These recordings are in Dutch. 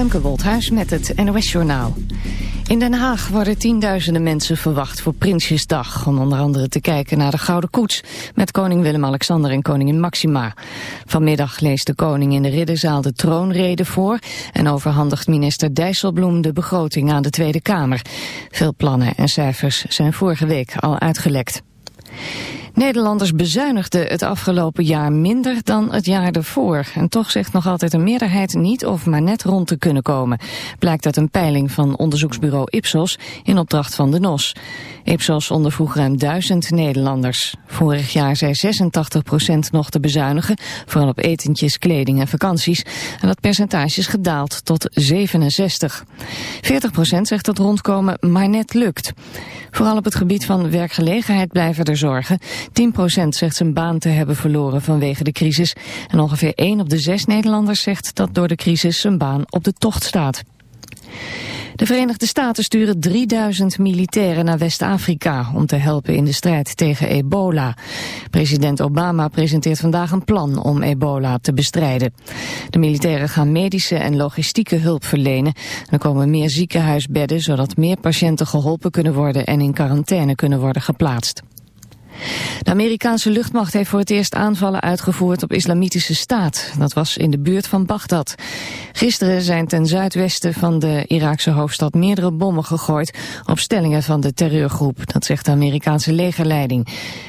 Femke met het NOS Journaal. In Den Haag worden tienduizenden mensen verwacht voor Prinsjesdag... om onder andere te kijken naar de Gouden Koets... met koning Willem-Alexander en koningin Maxima. Vanmiddag leest de koning in de Ridderzaal de troonrede voor... en overhandigt minister Dijsselbloem de begroting aan de Tweede Kamer. Veel plannen en cijfers zijn vorige week al uitgelekt. Nederlanders bezuinigden het afgelopen jaar minder dan het jaar ervoor. En toch zegt nog altijd een meerderheid niet of maar net rond te kunnen komen. Blijkt uit een peiling van onderzoeksbureau Ipsos in opdracht van de NOS. Ipsos ondervroeg ruim duizend Nederlanders. Vorig jaar zei 86% nog te bezuinigen, vooral op etentjes, kleding en vakanties. En dat percentage is gedaald tot 67. 40% zegt dat rondkomen maar net lukt. Vooral op het gebied van werkgelegenheid blijven er zorgen. 10% zegt zijn baan te hebben verloren vanwege de crisis. En ongeveer 1 op de 6 Nederlanders zegt dat door de crisis zijn baan op de tocht staat. De Verenigde Staten sturen 3000 militairen naar West-Afrika om te helpen in de strijd tegen ebola. President Obama presenteert vandaag een plan om ebola te bestrijden. De militairen gaan medische en logistieke hulp verlenen. Er komen meer ziekenhuisbedden zodat meer patiënten geholpen kunnen worden en in quarantaine kunnen worden geplaatst. De Amerikaanse luchtmacht heeft voor het eerst aanvallen uitgevoerd op islamitische staat. Dat was in de buurt van Bagdad. Gisteren zijn ten zuidwesten van de Iraakse hoofdstad meerdere bommen gegooid op stellingen van de terreurgroep. Dat zegt de Amerikaanse legerleiding.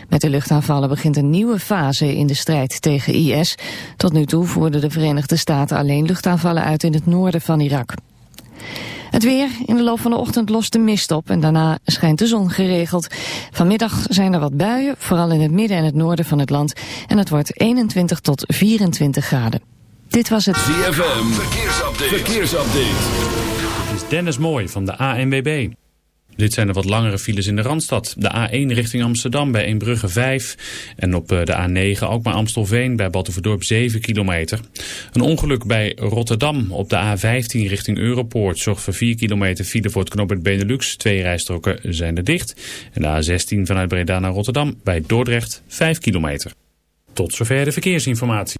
Met de luchtaanvallen begint een nieuwe fase in de strijd tegen IS. Tot nu toe voerden de Verenigde Staten alleen luchtaanvallen uit in het noorden van Irak. Het weer. In de loop van de ochtend lost de mist op en daarna schijnt de zon geregeld. Vanmiddag zijn er wat buien, vooral in het midden en het noorden van het land. En het wordt 21 tot 24 graden. Dit was het ZFM. Verkeersupdate. Verkeersupdate. Dit is Dennis Mooi van de ANWB. Dit zijn de wat langere files in de Randstad. De A1 richting Amsterdam bij Eembrugge 5. En op eh, de A9 ook bij Amstelveen bij Battenverdorp 7 kilometer. Een ongeluk bij Rotterdam op de A15 richting Europoort. Zorgt voor 4 kilometer file voor het knooppunt Benelux. Twee rijstroken zijn er dicht. En de A16 vanuit Breda naar Rotterdam bij Dordrecht 5 kilometer. Tot zover de verkeersinformatie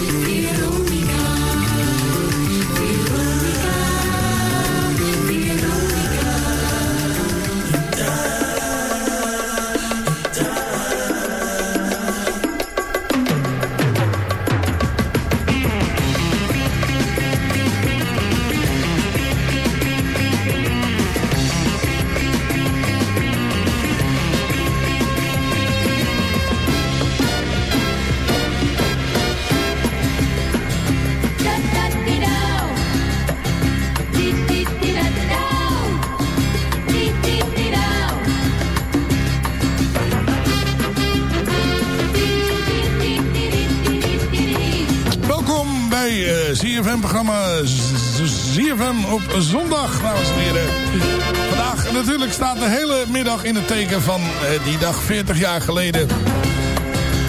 ZFM-programma ZFM op zondag, dames en heren. Vandaag natuurlijk staat de hele middag in het teken van eh, die dag 40 jaar geleden...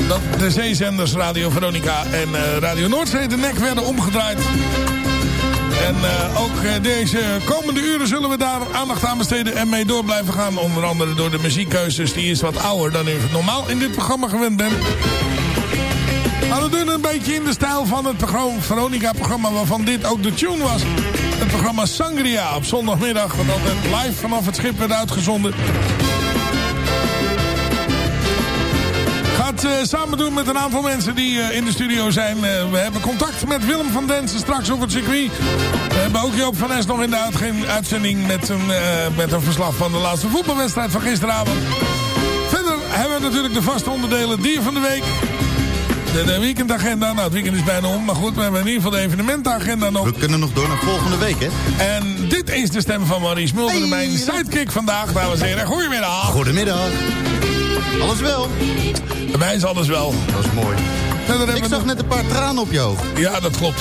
dat de zeezenders Radio Veronica en eh, Radio Noordzee de nek werden omgedraaid. En uh, ook deze komende uren zullen we daar aandacht aan besteden en mee door blijven gaan. Onder andere door de muziekkeuzes. Die is wat ouder dan u normaal in dit programma gewend bent. Maar we doen een beetje in de stijl van het Veronica-programma waarvan dit ook de tune was. Het programma Sangria op zondagmiddag, wat altijd live vanaf het schip werd uitgezonden. Gaat uh, samen doen met een aantal mensen die uh, in de studio zijn. Uh, we hebben contact met Willem van Densen straks op het circuit. We hebben ook Joop van Es nog in de uitzending met een, met een verslag van de laatste voetbalwedstrijd van gisteravond. Verder hebben we natuurlijk de vaste onderdelen Dier van de Week. De, weekendagenda, nou het weekend is bijna om, maar goed, we hebben in ieder geval de evenementagenda nog. We kunnen nog door naar volgende week, hè? En dit is de stem van Maurice Mulder, hey, mijn sidekick vandaag, dames en heren. Goedemiddag. Goedemiddag. Alles wel? Bij mij is alles wel. Dat is mooi. Ik zag net een paar tranen op je oog. Ja, dat klopt.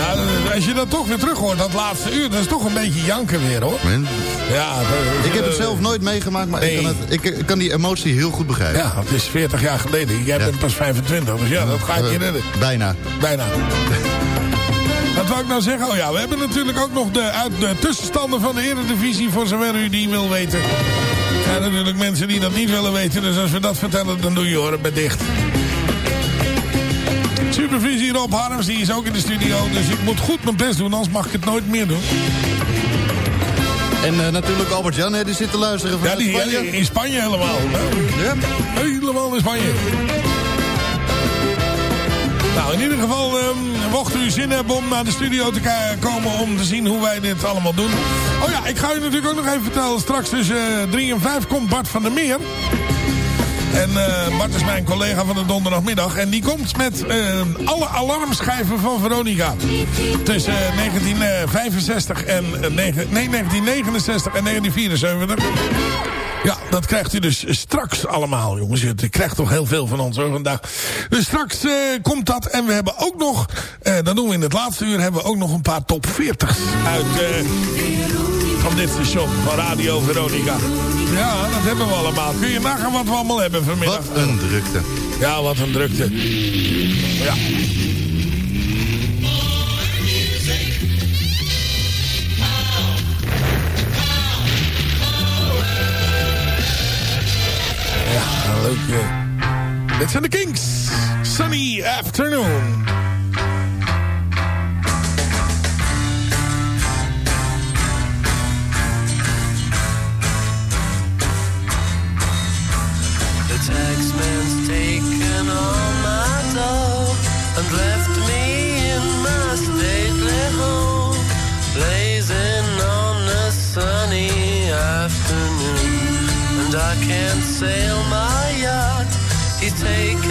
Ja, als je dat toch weer terug hoort, dat laatste uur, dat is toch een beetje janken weer, hoor. Ja, dat, ik heb het zelf nooit meegemaakt, maar nee. ik, kan het, ik, kan die emotie heel goed begrijpen. Ja, het is 40 jaar geleden. Jij ja. bent pas 25, dus ja, dat ga ik je redden. Bijna. Bijna. Wat wou ik nou zeggen? Oh ja, we hebben natuurlijk ook nog de, uit de tussenstanden van de Eredivisie... voor zover u die wil weten. Er zijn natuurlijk mensen die dat niet willen weten. Dus als we dat vertellen, dan doe je oren bij dicht. Supervisie Rob Harms, die is ook in de studio. Dus ik moet goed mijn best doen, anders mag ik het nooit meer doen. En uh, natuurlijk Albert-Jan, die zit te luisteren ja, die, Spanje. Ja, in Spanje helemaal. Ja. Helemaal in Spanje. Nou, in ieder geval, um, mocht u zin hebben om naar de studio te komen om te zien hoe wij dit allemaal doen. Oh ja, ik ga u natuurlijk ook nog even vertellen. Straks tussen 3 en 5 komt Bart van der Meer. En uh, Bart is mijn collega van de donderdagmiddag. En die komt met uh, alle alarmschijven van Veronica. Tussen 1965 en... nee, 1969 en 1974. Ja, dat krijgt u dus straks allemaal, jongens. U krijgt toch heel veel van ons hoor, vandaag. Dus straks komt dat. En we hebben ook nog, uh, dat doen we in het laatste uur, hebben we ook nog een paar top 40's uit van dit station, van Radio Veronica. Ja, dat hebben we allemaal. Kun je nagaan wat we allemaal hebben vanmiddag? Wat een drukte. Ja, wat een drukte. Ja. Ja, leuk. Dit zijn de Kings. Sunny Afternoon. Taxman's taken all my dough and left me in my stately home, blazing on a sunny afternoon. And I can't sail my yacht, he's taken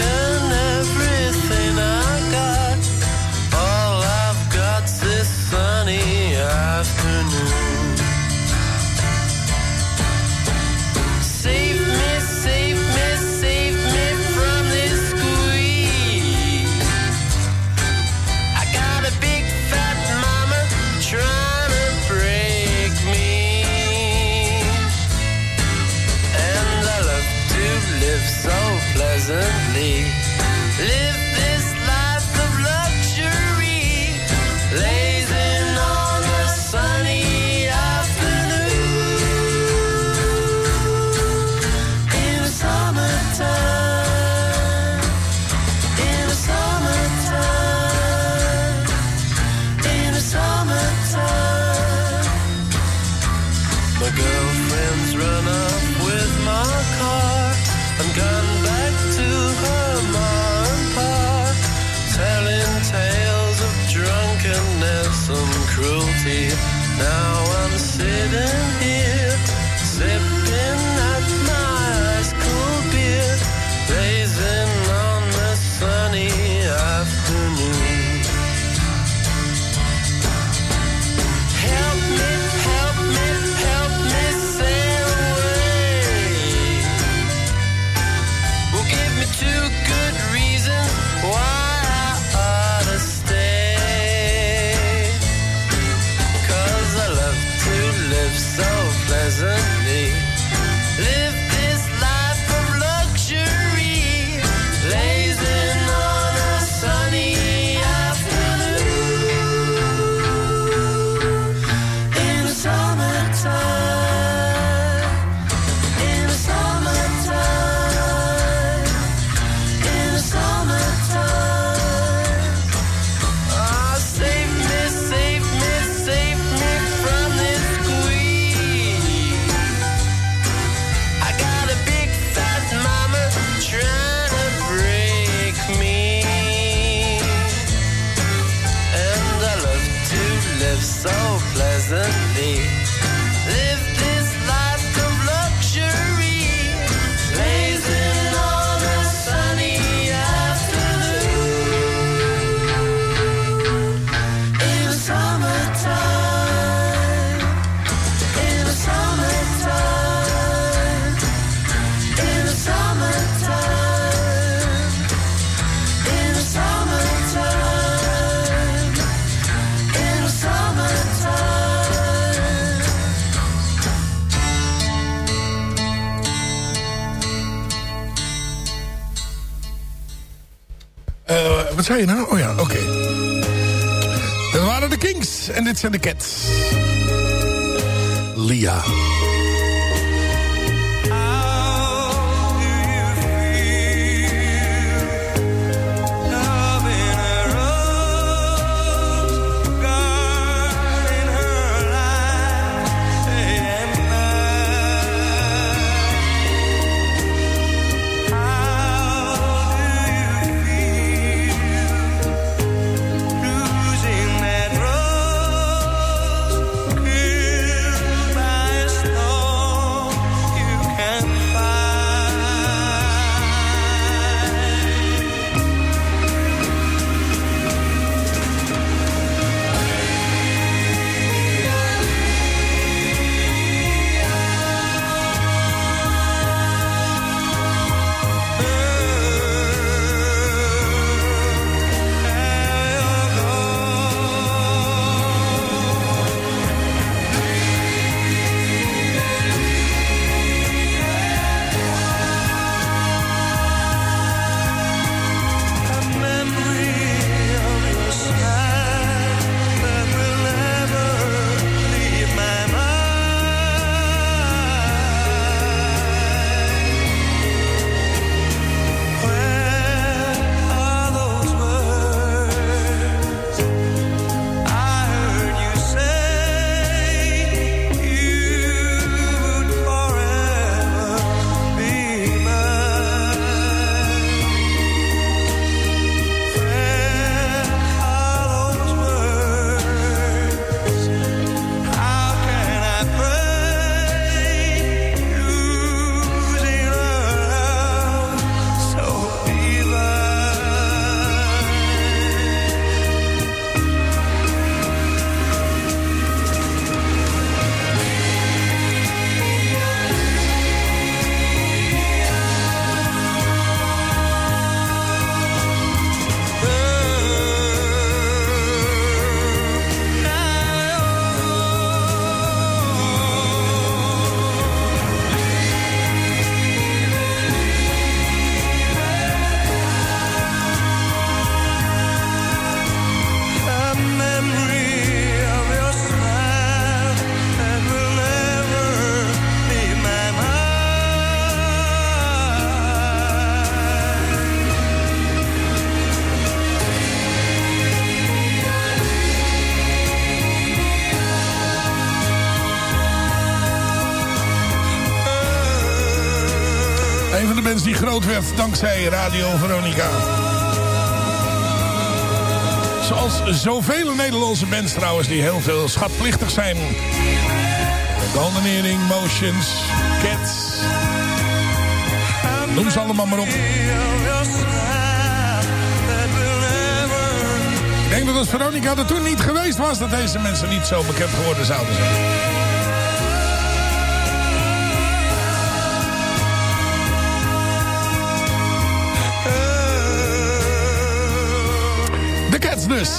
Now I'm sitting zei je nou? Oh ja, oké. Dat waren de Kings en dit zijn de Cats. Lia. Werd dankzij Radio Veronica. Zoals zoveel Nederlandse bands trouwens die heel veel schatplichtig zijn. Golden Motions, Cats. Noem ze allemaal maar op. Ik denk dat als Veronica er toen niet geweest was... dat deze mensen niet zo bekend geworden zouden zijn. Dus.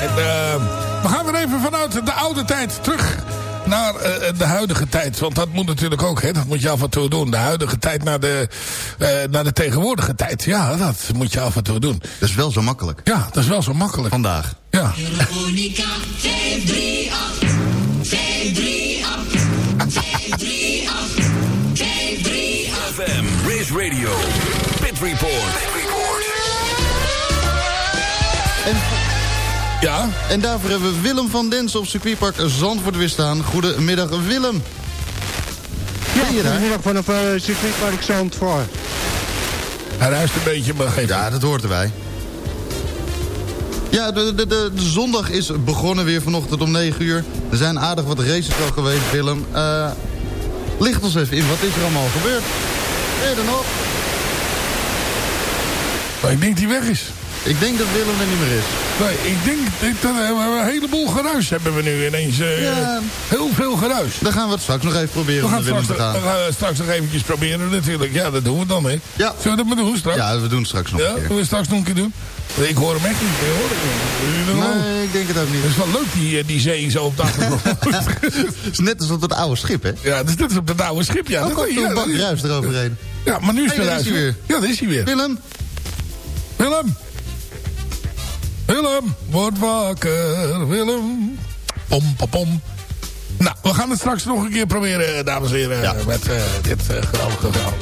En, eh, we gaan weer even vanuit de oude tijd terug naar eh, de huidige tijd. Want dat moet natuurlijk ook, hè? dat moet je af en toe doen. De huidige tijd naar de, eh, naar de tegenwoordige tijd. Ja, dat moet je af en toe doen. Dat is wel zo makkelijk. Ja, dat is wel zo makkelijk. Vandaag. Ja. Veronica 538. 538. 538. 538. FM, Race Radio, Pit Report. Ja, en daarvoor hebben we Willem van Dens op circuitpark Zandvoort weer staan. Goedemiddag Willem. Ja, Ben je daar? goedemiddag vanaf uh, circuitpark Zandvoort. hij ruist een beetje, maar geef Ja, dat hoort erbij. Ja, de, de, de, de zondag is begonnen weer vanochtend om 9 uur. Er zijn aardig wat races al geweest, Willem. Eh licht ons even in, wat is er allemaal gebeurd? Ben je er nog? Maar ik denk die weg is. Ik denk dat Willem er niet meer is. Nee, ik denk ik- dat we een heleboel geruis hebben we nu ineens. eh, Ja. Heel veel geruis. Dan gaan we het straks nog even proberen We om gaan, naar Willem straks, te gaan. we gaan straks nog eventjes proberen natuurlijk. Ja, dat doen we dan, hè. Ja. Zullen we dat maar doen straks? Ja, we doen het straks nog Ja, een keer. Zullen we straks nog een keer doen? Ik hoor hem echt niet. Ik hoor hem je dat? Nee, ik denk het ook niet. Het is wel leuk, die, eh, die zee zo op de achtergrond. Het is net als op dat oude schip, hè? ja, dit is op dat oude schip, ja. Ook Dat- komt er ja, een bak dat- ruis eroverheen. Ja, maar nu is Hey, is hij eruit. Ja, daar is hij weer. Willem? Willem! Willem, word wakker, Willem. Pom, pom, pom. Nou, we gaan het straks nog een keer proberen, dames en heren, Ja. met eh, dit uh, geweldige verhaal.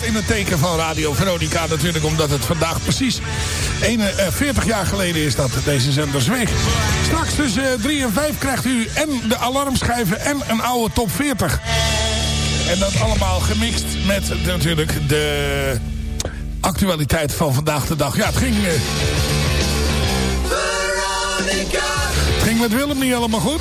In het teken van Radio Veronica natuurlijk. Omdat het vandaag precies 41 jaar geleden is dat deze zender zweeg. Straks tussen 3 en 5 krijgt u en de alarmschijven en een oude top 40. En dat allemaal gemixt met natuurlijk de actualiteit van vandaag de dag. Ja, het ging, eh, Veronica, het ging met Willem niet helemaal goed.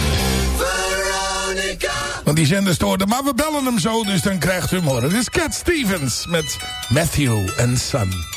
Want die zender stoorde. Maar we bellen hem zo, dus dan krijgt u hem horen. Dit is Cat Stevens met Matthew and Son.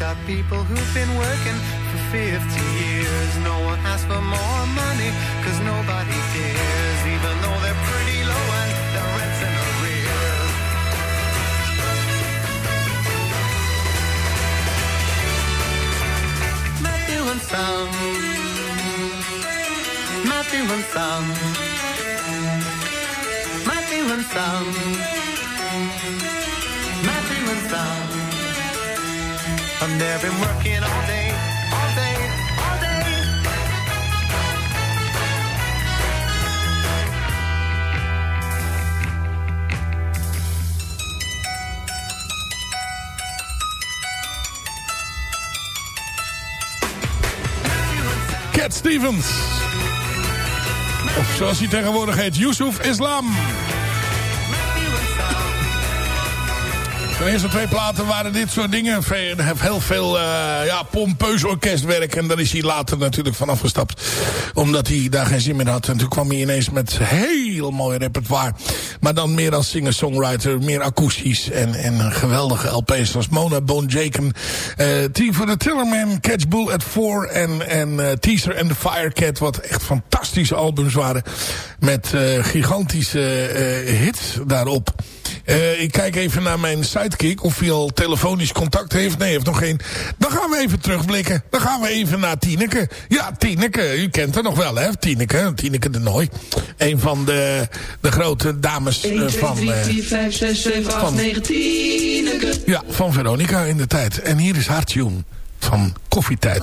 Got people who've been working for 50 years. No one asks for more money, cause nobody cares, even though they're pretty low and their rent's in arrears. Matthew and Son. Matthew and Son. Matthew and Son. Matthew and Son. And they've been working all day, all day, all day. Cat Stevens. Of zoals hij tegenwoordig heet, Yusuf Islam. De eerste twee platen waren dit soort dingen. Heel veel eh, ja, pompeus orkestwerk. En daar is hij later natuurlijk van afgestapt. Omdat hij daar geen zin meer had. En toen kwam hij ineens met heel mooi repertoire. Maar dan meer als singer-songwriter. Meer akoestisch. En, en geweldige LP's zoals Mona, Bone Jaken. Team for the Tillerman, Catch Bull at Four. En, en eh, Teaser and the Firecat. Wat echt fantastische albums waren. Met eh, gigantische hits daarop. Eh, ik kijk even naar mijn sidekick of hij al telefonisch contact heeft. Nee, heeft nog geen. Dan gaan we even terugblikken. Dan gaan we even naar Tieneke. Ja, Tieneke. u kent haar nog wel, hè? Tieneke. Tieneke de Nooi. Een van de, de grote dames 1, 2, eh, van... 3, 4, 5, 6, 7, 8, van, 9, Tieneke. Ja, van Veronica in de tijd. En hier is haar van Koffietijd.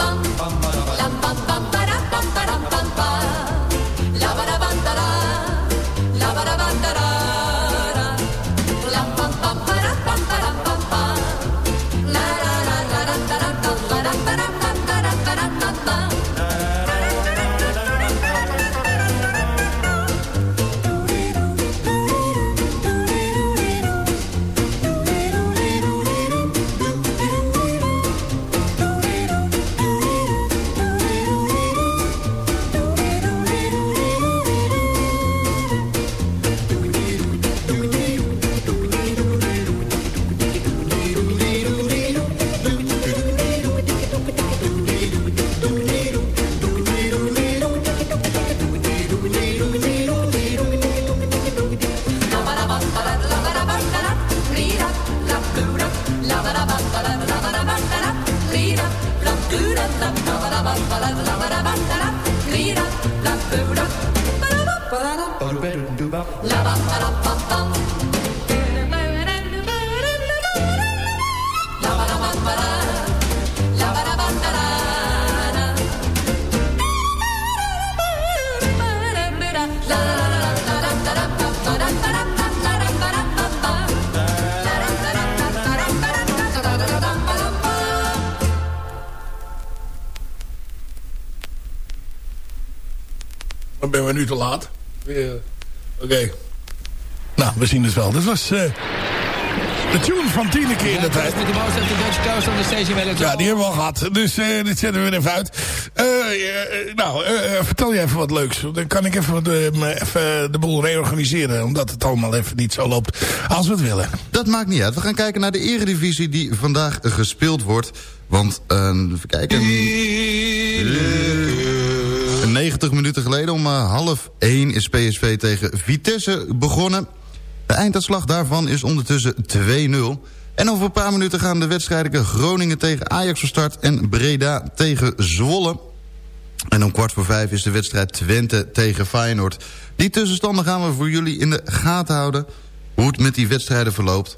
nu te laat? Eh, Oké. Nou, we zien het wel. Dit was eh, de tune van Tineke in de tijd. Met de most of the Dutch coast on the station met Ja, die hebben we al gehad. Dus eh, dit zetten we weer even uit. Eh, nou, vertel je even wat leuks. Dan kan ik even, wat, eh, me even de boel reorganiseren. Omdat het allemaal even niet zo loopt als we het willen. Dat maakt niet uit. We gaan kijken naar de eredivisie die vandaag gespeeld wordt. Want, eh, even kijken... 90 minuten geleden om eh, half 1 is PSV tegen Vitesse begonnen. De einduitslag daarvan is ondertussen 2-0. En over een paar minuten gaan de wedstrijden Groningen tegen Ajax van start... en Breda tegen Zwolle. En om kwart voor vijf is de wedstrijd Twente tegen Feyenoord. Die tussenstanden gaan we voor jullie in de gaten houden... hoe het met die wedstrijden verloopt.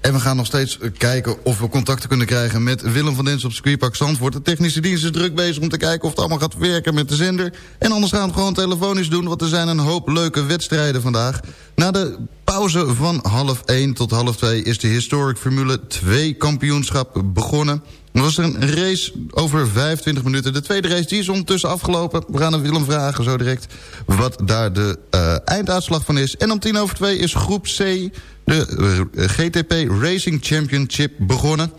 En we gaan nog steeds kijken of we contacten kunnen krijgen met Willem van Dens op Squeepak Zandvoort. De technische dienst is druk bezig om te kijken of het allemaal gaat werken met de zender. En anders gaan we het gewoon telefonisch doen, want er zijn een hoop leuke wedstrijden vandaag. Na de pauze van half 1 tot half 2 is de Historic Formule 2 kampioenschap begonnen. Er was een race over 25 minuten. De tweede race die is ondertussen afgelopen. We gaan aan Willem vragen zo direct wat daar de uh, einduitslag van is. En om tien over twee is groep C, de uh, GTP Racing Championship, begonnen.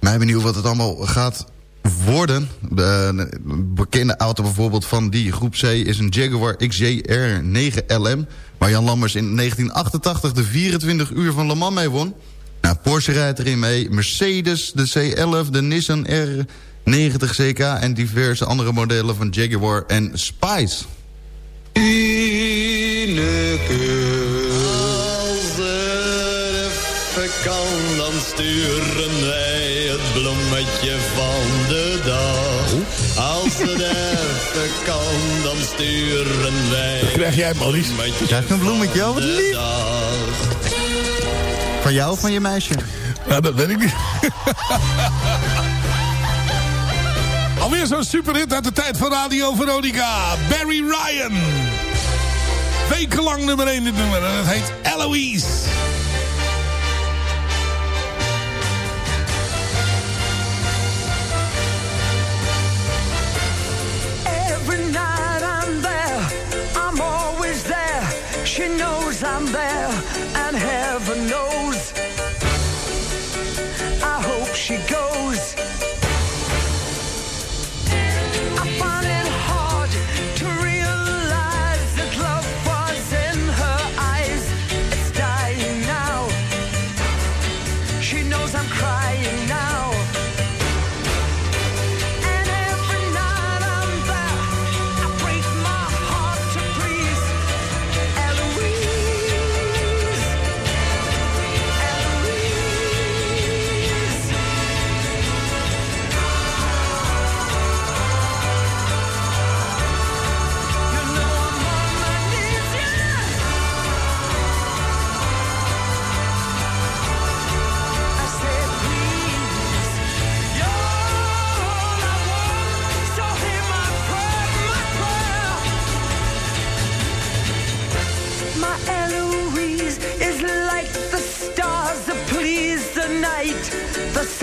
Mij benieuwd wat het allemaal gaat worden. De bekende auto bijvoorbeeld van die groep C is een Jaguar XJR 9LM... waar Jan Lammers in 1988 de 24 uur van Le Mans mee won... Nou, Porsche rijdt erin mee. Mercedes, de C11, de Nissan R90 CK... en diverse andere modellen van Jaguar en Spice. Dan sturen wij het bloemetje van de dag. Als het even kan, dan sturen wij... Dat krijg jij, Maurice. Krijg je een bloemetje? Oh, wat lief. Van jou of van je meisje? Ja, dat weet ik niet. Alweer zo'n superhit uit de tijd van Radio Veronica. Barry Ryan. Wekenlang nummer 1 dit nummer. En het heet Eloise.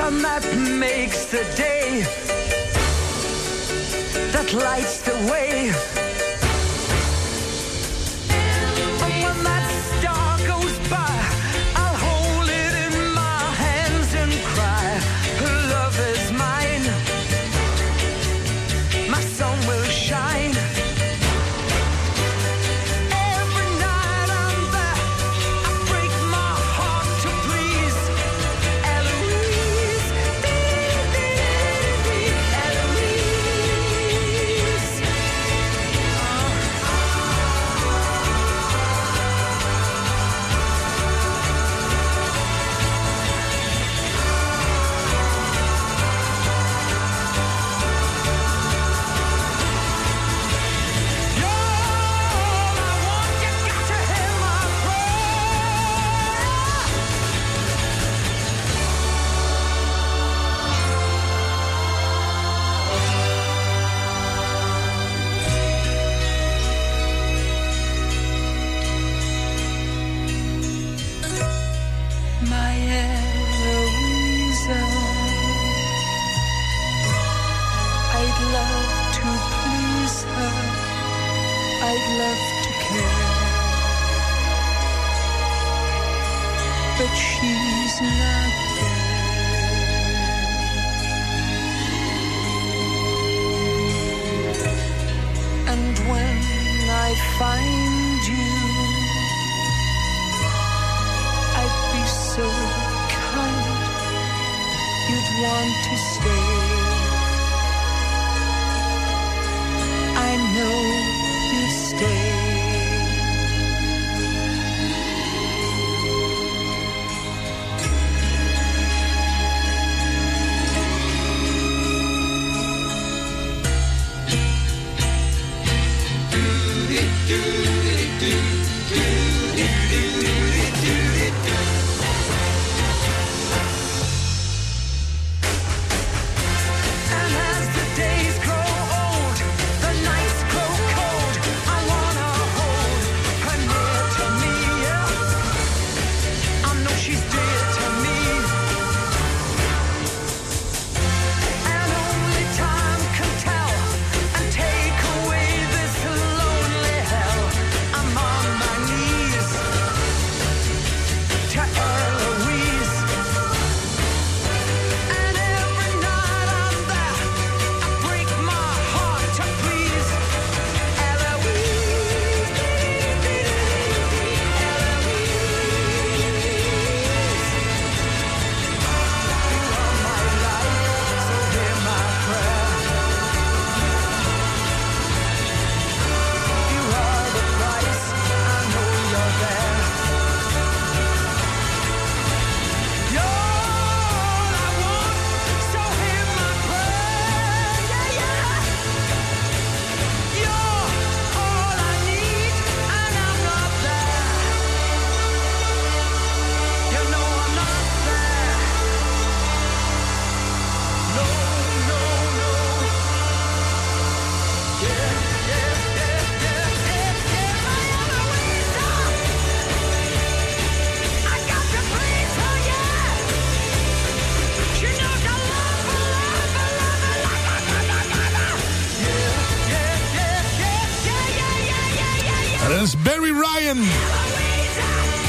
Sun that makes the day, that lights the way.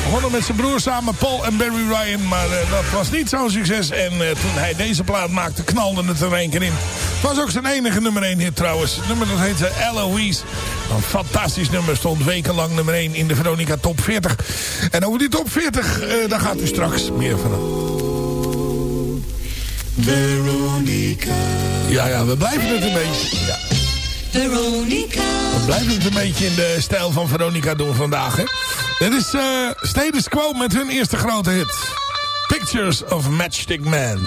Begonnen met zijn broer samen, Paul en Barry Ryan. Maar eh, dat was niet zo'n succes. En eh, toen hij deze plaat maakte, knalde het er een keer in. Het was ook zijn enige nummer 1 hit trouwens. Het nummer dat heette Eloise. Een fantastisch nummer. Stond wekenlang nummer 1 in de Veronica Top 40. En over die Top 40, eh, daar gaat u straks meer van. Veronica. Ja, ja, we blijven het een beetje. Ja. Veronica. We blijven het een beetje in de stijl van Veronica doen vandaag. Hè? Dit is eh Status Quo met hun eerste grote hit. Pictures of Matchstick Man.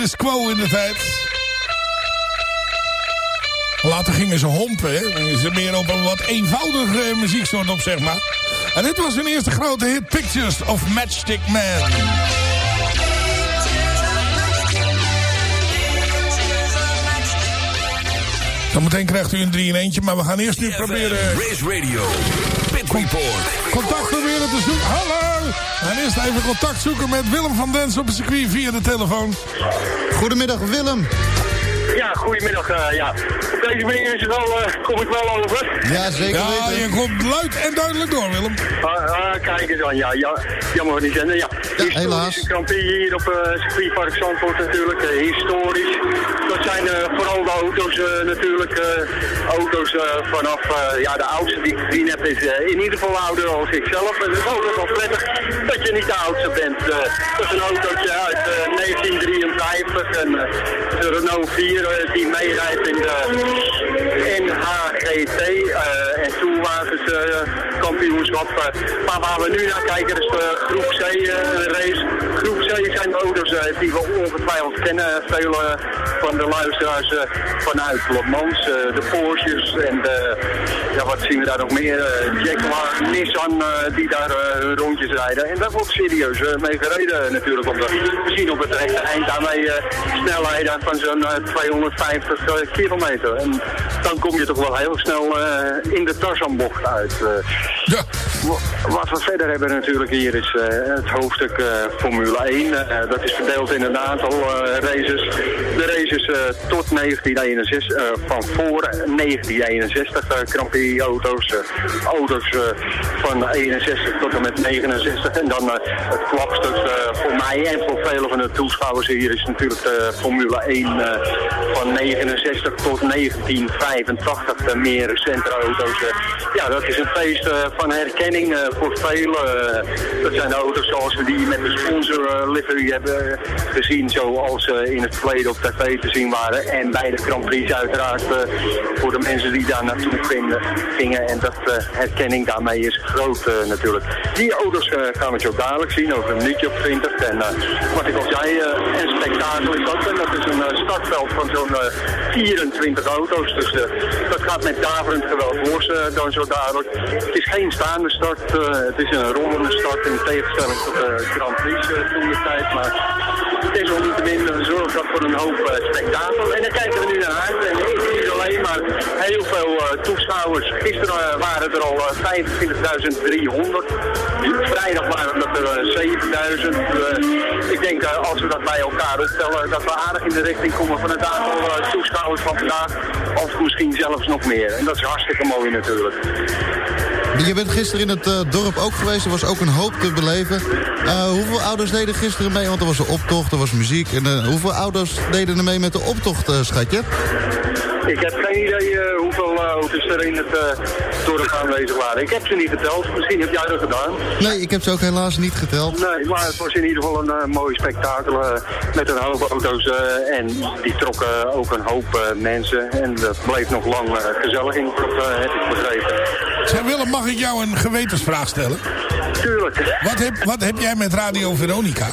Status Quo in de tijd. Later gingen ze hompen, hè. Gingen ze meer op een wat eenvoudige muzieksoort op, zeg maar. En dit was hun eerste grote hit, Pictures of Matchstick Man. Zometeen krijgt u een 3 in eentje, maar we gaan eerst nu proberen... Race Radio, Report. Contact proberen te zoeken. Hallo! En eerst even contact zoeken met Willem van Dens op het circuit via de telefoon. Goedemiddag Willem. Ja, goedemiddag. eh, ja. Op deze manier is het wel, eh, kom ik wel over. Ja, zeker Ja, je komt luid en duidelijk door, Willem. Ah, ah, kijk eens aan, ja, ja, jammer van die zender. Ja, historische helaas. Prix hier op eh circuitpark Zandvoort natuurlijk, historisch. Dat zijn eh, vooral de auto's eh, natuurlijk, eh, auto's eh, vanaf, eh, ja, de oudste die ik gezien heb is in ieder geval ouder als ik zelf. En het is ook wel prettig dat je niet de oudste bent. Dat is een autootje uit eh, 1953 en eh, de Renault 4 eh, die meerijdt in de NHGT. eh, en toen het eh, kampioenschap. eh, maar waar we nu naar kijken is de groep C eh, race. Groep C zijn eh, die we ongetwijfeld kennen. Vele van de luisteraars eh, vanuit Le eh, de Porsches en de, ja, wat zien we daar nog meer? eh, Jaguar, Nissan eh, die daar eh, rondjes rijden. En daar wordt serieus eh, mee gereden natuurlijk. Op de, zien op het rechte eind daarmee eh, snelheden van zo'n eh, 250 eh, kilometer. En dan kom je toch wel heel snel eh, in de Tarzanbocht uit. Ja. Wa- Wat we verder hebben natuurlijk hier is eh, het hoofdstuk eh, Formule 1. Eh, dat is verdeeld in een aantal races. De races tot 1961, eh, van voor 1961 eh, Grand Prix auto's. auto's van 61 tot en met 69. En dan het klapstuk voor mij en voor vele van de toeschouwers hier is natuurlijk de Formule 1 eh, van 69 tot 1985. De meer recente auto's. ja, dat is een feest van herkenning eh, voor velen. Eh, dat zijn de auto's zoals we die met de sponsor eh, livery hebben gezien. Zoals eh, in het verleden op tv te zien waren. En bij de Grand Prix uiteraard eh, voor de mensen die daar naartoe gingen. En dat eh, herkenning daarmee is groot eh, natuurlijk. Die auto's eh, gaan we zo dadelijk zien, over een minuutje of 20. En eh, wat ik al zei, eh, een spektakel is dat. En dat is een eh, startveld van zo'n eh, 24 auto's. Dus eh, dat gaat met daverend geweld voor dan zo dadelijk. Geen staande start, eh, het is een rollende start in tegenstelling tot de Grand Prix eh, toen de tijd. Maar het is onniettemin een zorg dat voor een hoop eh, spektakel. En daar kijken we nu naar uit. En niet alleen maar heel veel eh, toeschouwers. Gisteren eh, waren er al eh, 25.300. Vrijdag waren dat er eh, 7.000. Eh, ik denk eh, als we dat bij elkaar optellen, dat we aardig in de richting komen van het aantal eh, toeschouwers van vandaag. Of misschien zelfs nog meer. En dat is hartstikke mooi natuurlijk. Je bent gisteren in het eh, dorp ook geweest. Er was ook een hoop te beleven. Eh, hoeveel ouders deden gisteren mee? Want er was een optocht, er was muziek. En, eh, hoeveel ouders deden er mee met de optocht, schatje? Ik heb geen idee hoeveel auto's er in het dorp aanwezig waren. Ik heb ze niet geteld. Misschien heb jij dat gedaan. Nee, ik heb ze ook helaas niet geteld. Nee, maar het was in ieder geval een mooi spektakel met een hoop auto's. en die trokken ook een hoop mensen. En dat bleef nog lang gezellig in, heb ik begrepen. Zeg Willem, mag ik jou een gewetensvraag stellen? Tuurlijk. Wat heb, wat heb jij met Radio Veronica?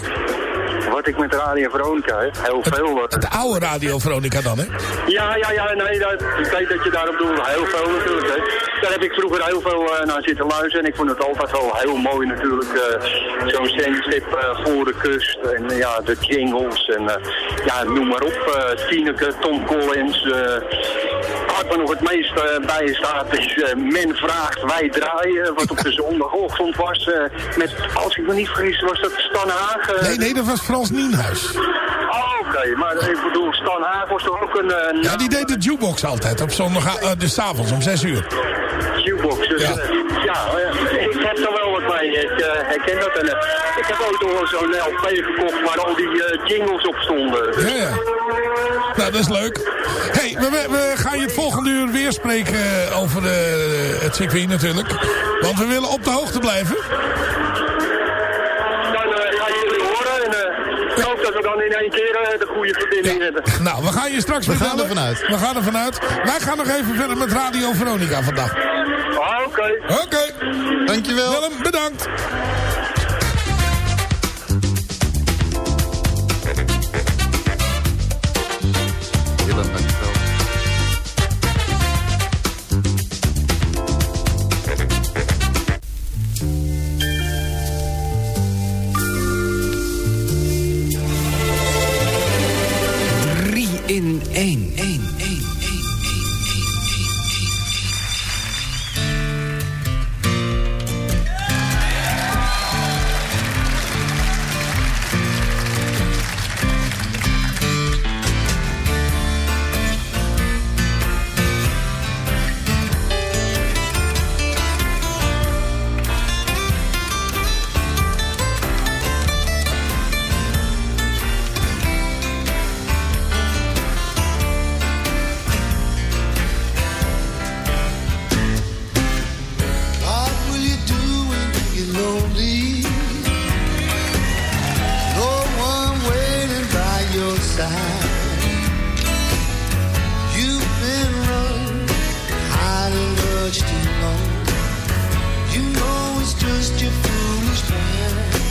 Wat ik met Radio Veronica heb, heel veel. De oude Radio Veronica dan, hè? Ja, ja, ja, nee, dat, ik weet dat je daarop doet. Heel veel natuurlijk. Hè. Daar heb ik vroeger heel veel eh, naar zitten luisteren. En ik vond het altijd wel heel mooi natuurlijk. eh, Zo'n zendschip eh, voor de kust. En ja, de jingles. En ja, noem maar op. Tineke, Tom Collins. wat me nog het meest bij staat is Men vraagt, wij draaien. Wat op de zondagochtend was. met, als ik me niet vergis, was dat Stan Haag. eh, Nee, nee, dat was Frans Nienhuis. Oh, oké. Maar ik bedoel, Stan Haag was toch ook een... eh, Ja, die deed de jukebox altijd op zondag, uh, dus 's avonds om 6 uur. Jukebox. Dus, Ja. ja, ja eh, ik heb er wel wat mee. Ik eh, herken dat. En, eh, ik heb ook nog wel zo'n LP gekocht waar al die eh, jingles op stonden. Ja, ja. Nou, dat is leuk. hey, we, we, gaan je het volgende uur weer spreken eh, over eh, het circuit natuurlijk. Want we willen op de hoogte blijven. In één keer de goede verbinding hebben. Nou, we gaan je straks We gaan vertellen. er vanuit. We gaan er vanuit. Wij gaan nog even verder met Radio Veronica vandaag. Ah, oké. Oké. Dankjewel. Willem, bedankt. It's just your foolish plan.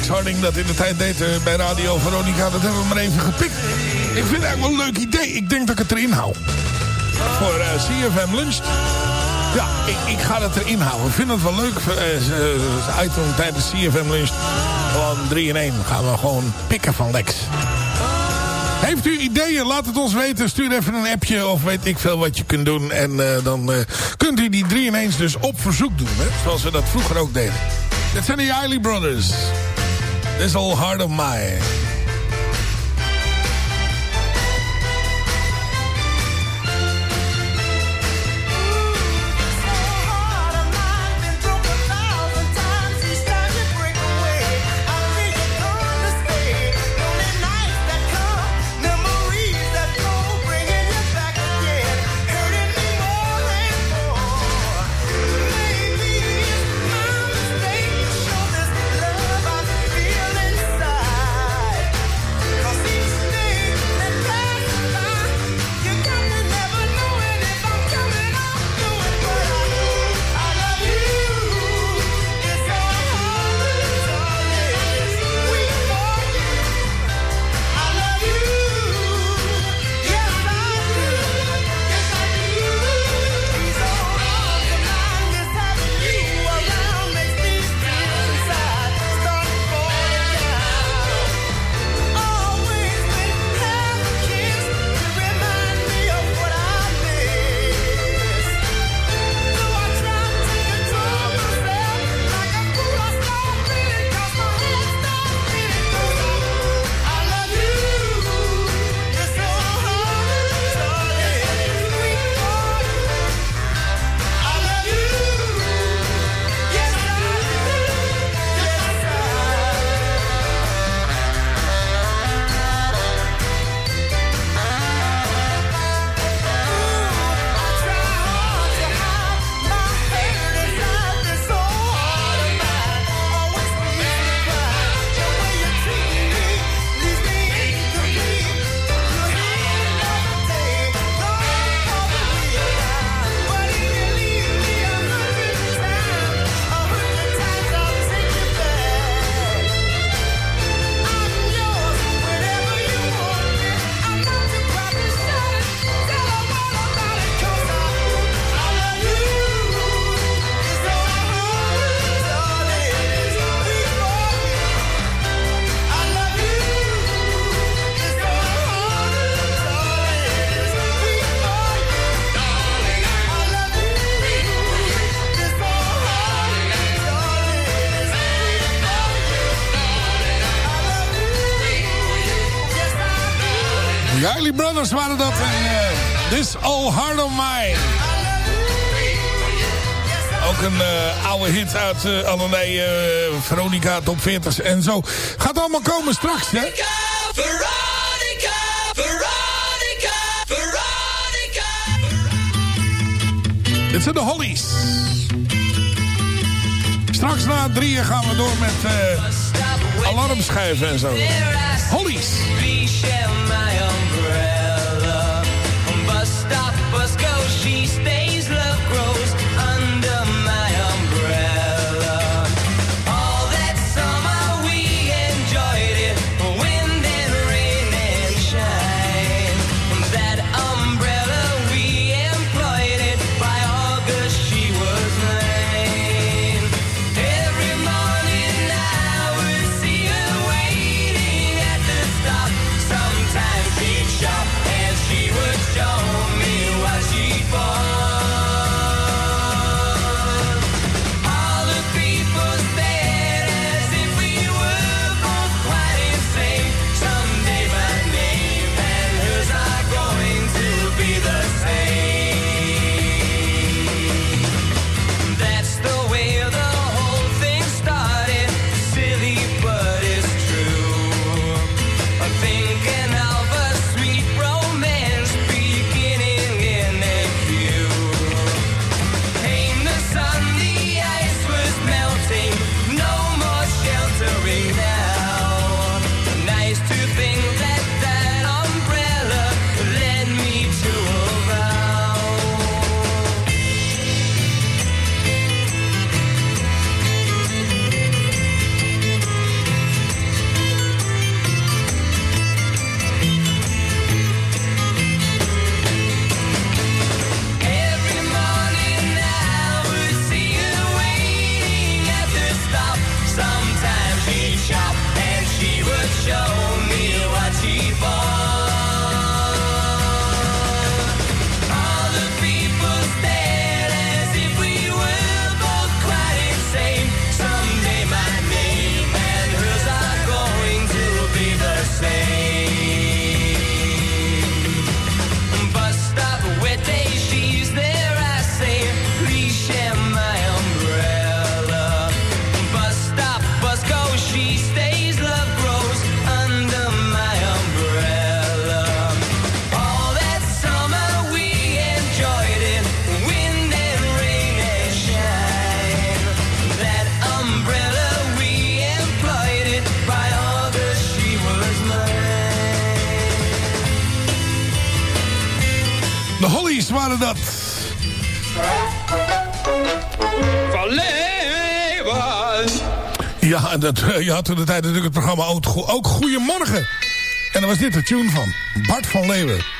Max Harding dat in de tijd deed eh, bij Radio Veronica. Dat hebben we maar even gepikt. Ik vind het eigenlijk wel een leuk idee. Ik denk dat ik het erin hou. Voor eh, CFM Lunch. Ja, ik, ik, ga het erin houden. Ik vind het wel leuk. Uh, item tijdens CFM Lunch. Gewoon 3-1 Gaan we gewoon pikken van Lex. Heeft u ideeën? Laat het ons weten. Stuur even een appje of weet ik veel wat je kunt doen. En dan kunt u die 3 in 1 dus op verzoek doen. Hè? Zoals we dat vroeger ook deden. Dat zijn de Eiley Brothers. This Old Heart of Mine. plaat. Eh, Allerlei eh, Veronica top 40's en zo. Gaat allemaal komen straks, hè? Veronica, Veronica, Veronica, Dit zijn de Hollies. Straks na drieën gaan we door met uh, alarmschijven en zo. Hollies. waren dat. Ja, dat, eh, je had toen de tijd natuurlijk het programma ook, ook Goedemorgen. En daar was dit de tune van. Bart van Leeuwen.